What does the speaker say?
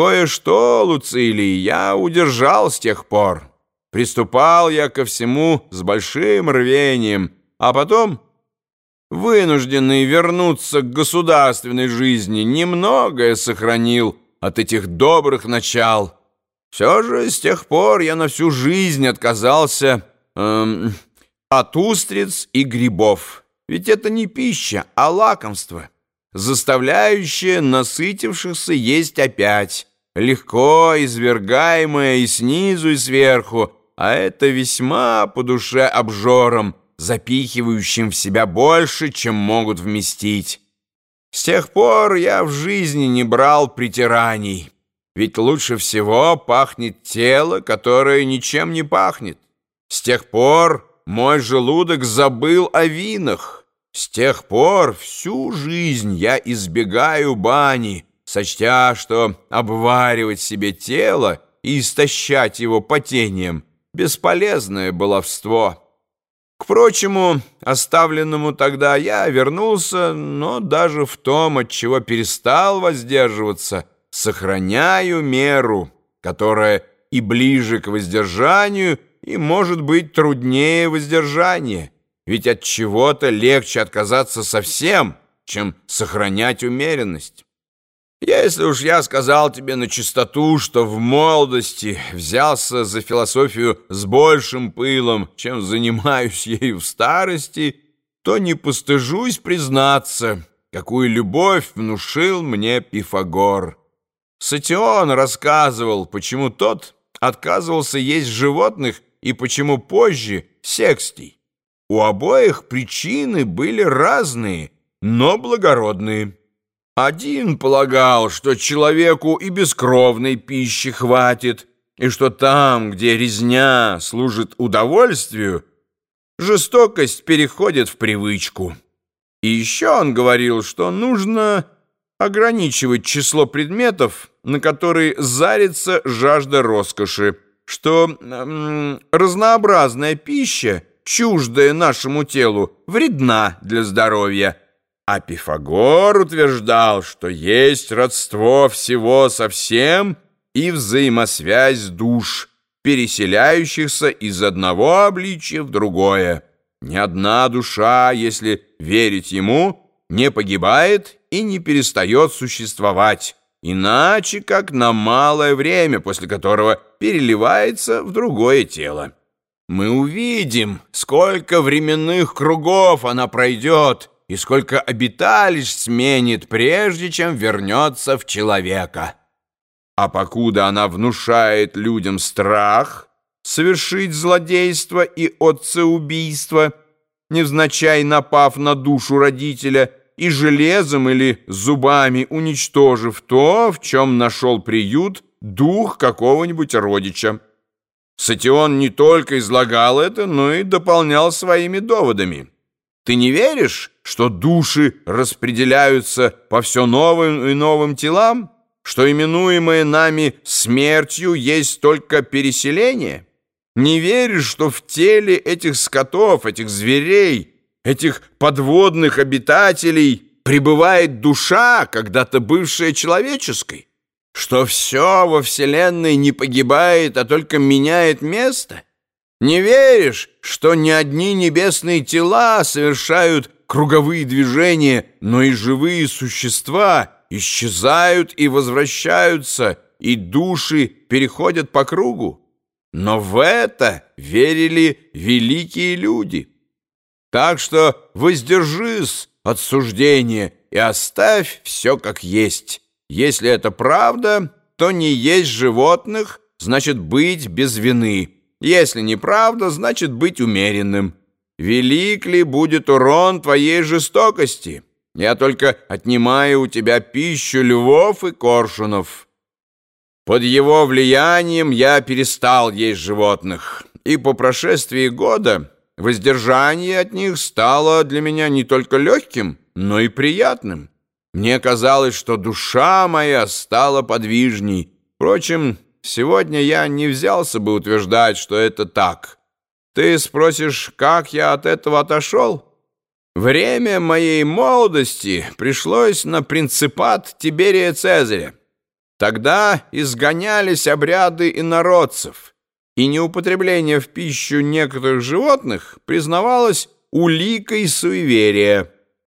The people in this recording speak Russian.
Кое-что, Луцилий, я удержал с тех пор. Приступал я ко всему с большим рвением, а потом, вынужденный вернуться к государственной жизни, немногое сохранил от этих добрых начал. Все же с тех пор я на всю жизнь отказался эм, от устриц и грибов. Ведь это не пища, а лакомство заставляющее насытившихся есть опять, легко извергаемое и снизу, и сверху, а это весьма по душе обжорам, запихивающим в себя больше, чем могут вместить. С тех пор я в жизни не брал притираний, ведь лучше всего пахнет тело, которое ничем не пахнет. С тех пор мой желудок забыл о винах, с тех пор всю жизнь я избегаю бани, сочтя, что обваривать себе тело и истощать его потением — бесполезное баловство. К прочему, оставленному тогда я вернулся, но даже в том, от чего перестал воздерживаться, сохраняю меру, которая и ближе к воздержанию, и, может быть, труднее воздержания. Ведь от чего-то легче отказаться совсем, чем сохранять умеренность. Если уж я сказал тебе на чистоту, что в молодости взялся за философию с большим пылом, чем занимаюсь ею в старости, то не постыжусь признаться, какую любовь внушил мне Пифагор. Сатион рассказывал, почему тот отказывался есть животных и почему позже секстий. У обоих причины были разные, но благородные. Один полагал, что человеку и бескровной пищи хватит, и что там, где резня служит удовольствию, жестокость переходит в привычку. И еще он говорил, что нужно ограничивать число предметов, на которые зарится жажда роскоши, что м разнообразная пища — чуждая нашему телу, вредна для здоровья. А Пифагор утверждал, что есть родство всего со всем и взаимосвязь душ, переселяющихся из одного обличия в другое. Ни одна душа, если верить ему, не погибает и не перестает существовать, иначе как на малое время, после которого переливается в другое тело. Мы увидим, сколько временных кругов она пройдет и сколько обиталищ сменит, прежде чем вернется в человека. А покуда она внушает людям страх совершить злодейство и отцеубийство, невзначай напав на душу родителя и железом или зубами уничтожив то, в чем нашел приют дух какого-нибудь родича. Сатион не только излагал это, но и дополнял своими доводами. Ты не веришь, что души распределяются по все новым и новым телам? Что именуемое нами смертью есть только переселение? Не веришь, что в теле этих скотов, этих зверей, этих подводных обитателей пребывает душа, когда-то бывшая человеческой? что все во Вселенной не погибает, а только меняет место? Не веришь, что не одни небесные тела совершают круговые движения, но и живые существа исчезают и возвращаются, и души переходят по кругу? Но в это верили великие люди. Так что воздержись от суждения и оставь все как есть». Если это правда, то не есть животных, значит быть без вины. Если неправда, значит быть умеренным. Велик ли будет урон твоей жестокости? Я только отнимаю у тебя пищу львов и коршунов. Под его влиянием я перестал есть животных, и по прошествии года воздержание от них стало для меня не только легким, но и приятным. Мне казалось, что душа моя стала подвижней. Впрочем, сегодня я не взялся бы утверждать, что это так. Ты спросишь, как я от этого отошел? Время моей молодости пришлось на принципат Тиберия Цезаря. Тогда изгонялись обряды инородцев, и неупотребление в пищу некоторых животных признавалось уликой суеверия.